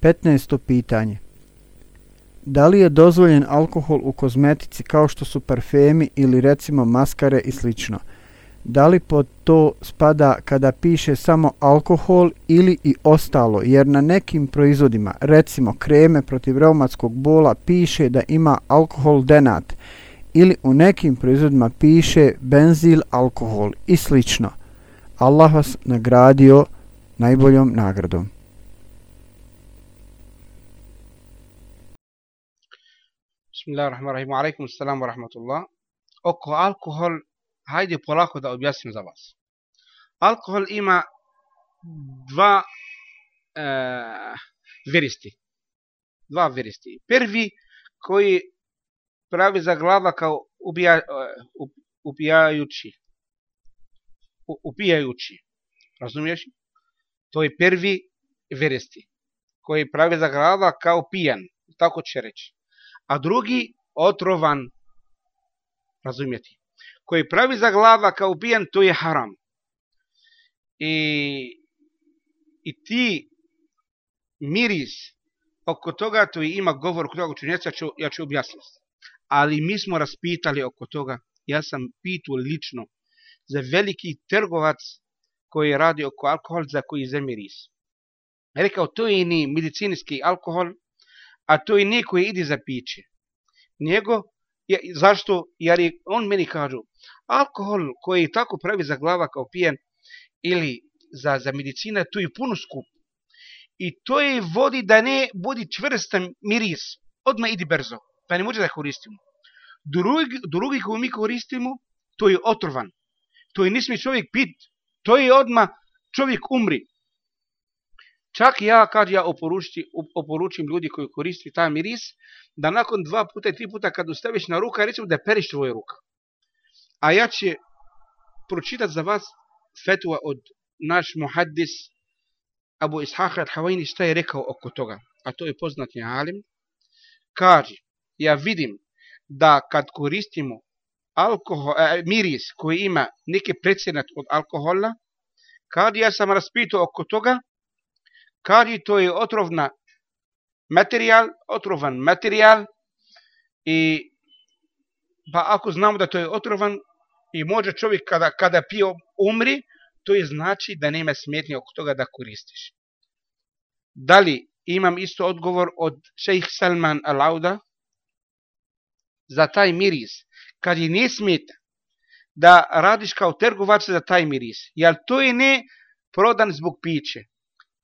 15. pitanje. Da li je dozvoljen alkohol u kozmetici kao što su parfemi ili recimo maskare i slično? Da li pod to spada kada piše samo alkohol ili i ostalo? Jer na nekim proizvodima, recimo kreme protiv reumatskog bola, piše da ima alkohol denat ili u nekim proizvodima piše benzil alkohol i slično. Allah vas nagradio najboljom nagradom. Bismillahirrahmanirrahim. Alaikum assalam wa rahmatullah. Oko alkohol, hajde polako da objasnim za vas. Alkohol ima dva e, veristi. Dva veristi. Prvi koji pravi za glava kao ubija, uh, upijajući. U, upijajući. Razumiješ? To je prvi veristi. Koji pravi za glava kao pijan. Tako će reći a drugi otrovan. Razumijete? Koji pravi za glava kao ubijen, to je haram. I, i ti miris oko toga, to je ima govor oko toga učenjeca, ću, ja ću objasniti. Ali mi smo raspitali oko toga, ja sam pitu lično, za veliki trgovac koji radi oko alkohol za koji zemiris. Rekao, to je ni medicinski alkohol, a to je neko ide za piće. Njego, je, zašto? Jer je, on meni kažu, alkohol koji tako pravi za glava kao pijen ili za, za medicina, to je puno skup. I to je vodi da ne budi čvrstan miris. Odmah idi brzo, pa ne može da koristimo. Drugi, drugi koji mi koristimo, to je otrovan. To je nismi čovjek pit. To je odmah čovjek umri. Čak ja, kad ja oporučim, oporučim ljudi koji koristi taj miris, da nakon dva puta i tri puta kad ustaviš na ruka, recimo da periš tvoje ruka. A ja će pročitati za vas fetua od naš muhaddis Abu Ishaqa al-Hawajni šta je rekao oko toga. A to je poznatni alim. Kaže, ja vidim da kad koristimo alkohol, e, miris koji ima neki predsjednat od alkohola, kad ja sam raspitao oko toga, kari to je otrovna materijal, otrovan materijal i pa ako znamo da to je otrovan i može čovjek kada, kada pije umri, to je znači da nema smetnje oko toga da koristiš. Da li imam isto odgovor od šejh Salman Alauda? Za taj miris, kad je ne smeta da radiš kao trgovac za taj miris, jer to je ne prodan zbog piće,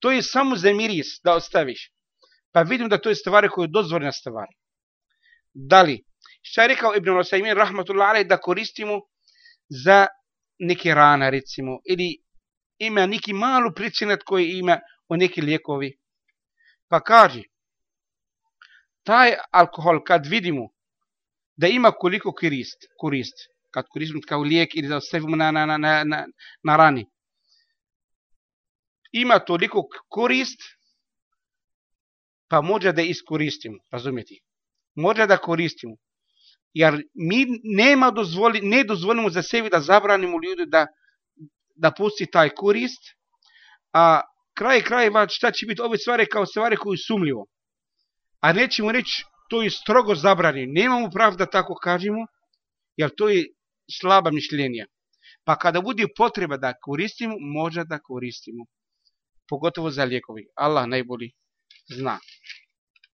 to je samo za miris da ostaviš. Pa vidim da to je stvari koje je dozvoljena stvar. Da li? Šta je rekao Ibn Osaimin, rahmatullahi alaih, da koristimo za neke rana, recimo, ili ima neki malu pricinat koji ima u neki lijekovi. Pa kaže, taj alkohol kad vidimo da ima koliko korist, korist kad koristimo kao lijek ili da ostavimo na, na, na, na, na, na rani, ima toliko korist, pa može da iskoristimo, razumijete? Može da koristimo. Jer mi nema dozvoli, ne dozvolimo za sebi da zabranimo ljudi da, da pusti taj korist, a kraj krajeva šta će biti ove stvari kao stvari koje sumljivo. A nećemo reći to je strogo zabranjeno. Nemamo prav da tako kažemo, jer to je slaba mišljenja. Pa kada bude potreba da koristimo, može da koristimo pogotovo za lijekovi. Allah najbolji zna.